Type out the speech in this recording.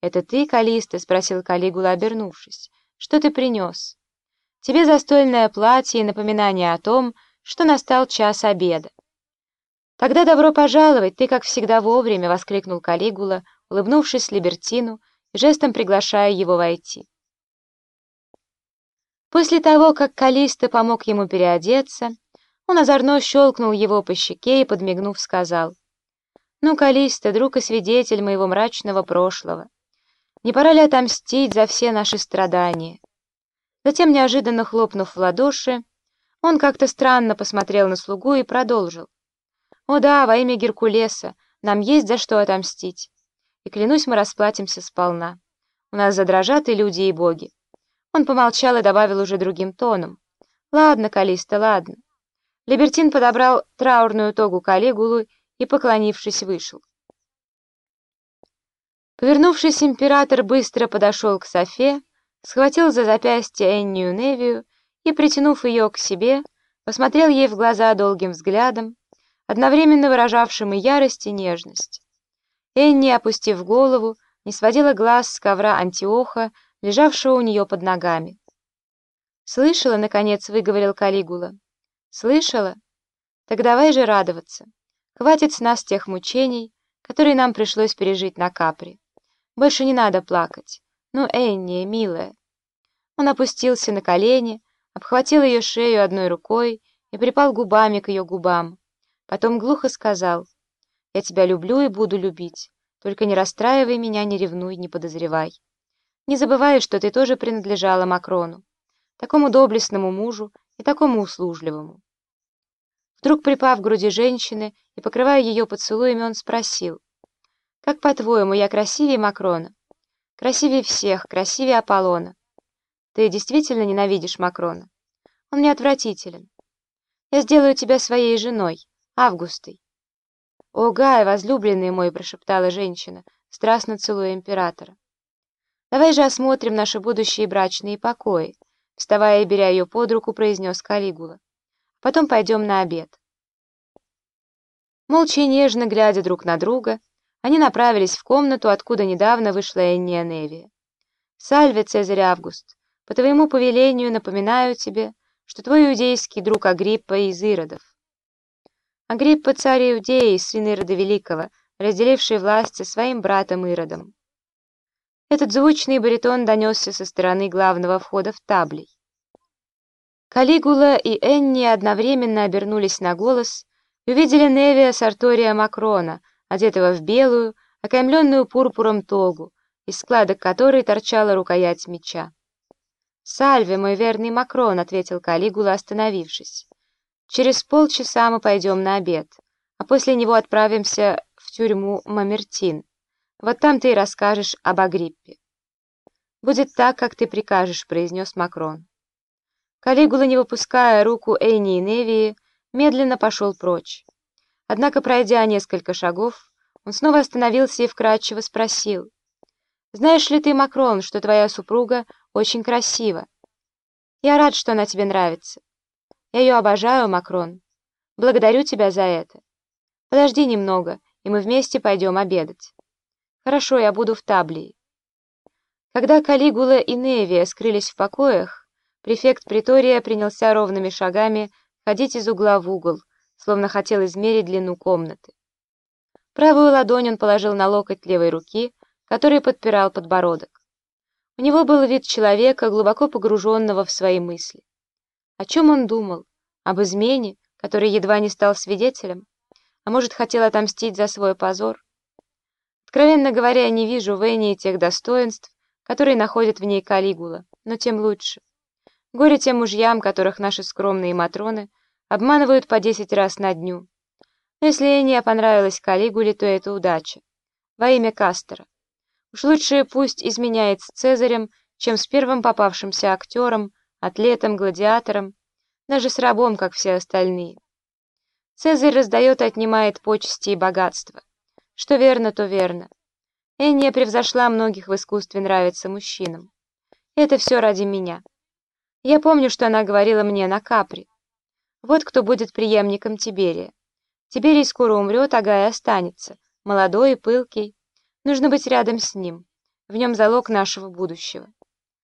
«Это ты, Калиста?» — спросил Калигула, обернувшись. «Что ты принес?» «Тебе застольное платье и напоминание о том, что настал час обеда». «Тогда добро пожаловать, ты, как всегда, вовремя!» — воскликнул Калигула, улыбнувшись Либертину и жестом приглашая его войти. После того, как Калиста помог ему переодеться, он озорно щелкнул его по щеке и, подмигнув, сказал, «Ну, Калиста, друг и свидетель моего мрачного прошлого, не пора ли отомстить за все наши страдания?» Затем, неожиданно хлопнув в ладоши, он как-то странно посмотрел на слугу и продолжил. «О да, во имя Геркулеса, нам есть за что отомстить. И клянусь, мы расплатимся сполна. У нас задрожат и люди, и боги. Он помолчал и добавил уже другим тоном. «Ладно, Калиста, ладно». Либертин подобрал траурную тогу Калигулу и, поклонившись, вышел. Повернувшись, император быстро подошел к Софе, схватил за запястье Эннию Невию и, притянув ее к себе, посмотрел ей в глаза долгим взглядом, одновременно выражавшим и ярость, и нежность. Энни, опустив голову, не сводила глаз с ковра Антиоха, лежавшего у нее под ногами. «Слышала, — наконец выговорил Калигула. Слышала? Так давай же радоваться. Хватит с нас тех мучений, которые нам пришлось пережить на Капре. Больше не надо плакать. Ну, Энни, милая». Он опустился на колени, обхватил ее шею одной рукой и припал губами к ее губам. Потом глухо сказал, «Я тебя люблю и буду любить. Только не расстраивай меня, не ревнуй, не подозревай». Не забывай, что ты тоже принадлежала Макрону, такому доблестному мужу и такому услужливому. Вдруг припав к груди женщины и покрывая ее поцелуями, он спросил, «Как, по-твоему, я красивее Макрона? Красивее всех, красивее Аполлона. Ты действительно ненавидишь Макрона? Он мне отвратителен. Я сделаю тебя своей женой, Августой». «О, Гай, возлюбленный мой!» — прошептала женщина, страстно целуя императора. «Давай же осмотрим наши будущие брачные покои», вставая и беря ее под руку, произнес Калигула. «Потом пойдем на обед». Молча и нежно глядя друг на друга, они направились в комнату, откуда недавно вышла Энния Невия. «Сальве, Цезарь Август, по твоему повелению напоминаю тебе, что твой иудейский друг Агриппа из Иродов». Агриппа, царь Иудеи, сын Ирода Великого, разделивший власть со своим братом Иродом. Этот звучный баритон донесся со стороны главного входа в таблей. Калигула и Энни одновременно обернулись на голос и увидели Невия Сартория Макрона, одетого в белую, окаймленную пурпуром тогу, из складок которой торчала рукоять меча. «Сальве, мой верный Макрон», — ответил Калигула, остановившись. «Через полчаса мы пойдем на обед, а после него отправимся в тюрьму Мамертин. Вот там ты и расскажешь об Агриппе. «Будет так, как ты прикажешь», — произнес Макрон. Калигула, не выпуская руку Эйни и Невии, медленно пошел прочь. Однако, пройдя несколько шагов, он снова остановился и вкратчиво спросил. «Знаешь ли ты, Макрон, что твоя супруга очень красива? Я рад, что она тебе нравится. Я ее обожаю, Макрон. Благодарю тебя за это. Подожди немного, и мы вместе пойдем обедать». «Хорошо, я буду в Таблии». Когда Калигула и Невия скрылись в покоях, префект Притория принялся ровными шагами ходить из угла в угол, словно хотел измерить длину комнаты. Правую ладонь он положил на локоть левой руки, который подпирал подбородок. У него был вид человека, глубоко погруженного в свои мысли. О чем он думал? Об измене, который едва не стал свидетелем? А может, хотел отомстить за свой позор? Откровенно говоря, я не вижу в Энии тех достоинств, которые находят в ней Калигула, но тем лучше. Горе тем мужьям, которых наши скромные матроны обманывают по десять раз на дню. Но если Эния понравилась Калигуле, то это удача. Во имя Кастера. Уж лучше пусть изменяет с Цезарем, чем с первым попавшимся актером, атлетом, гладиатором, даже с рабом, как все остальные. Цезарь раздает и отнимает почести и богатство. Что верно, то верно. Энния превзошла многих в искусстве нравиться мужчинам. Это все ради меня. Я помню, что она говорила мне на Капри. Вот кто будет преемником Тиберия. Тиберий скоро умрет, а Гай останется. Молодой и пылкий. Нужно быть рядом с ним. В нем залог нашего будущего.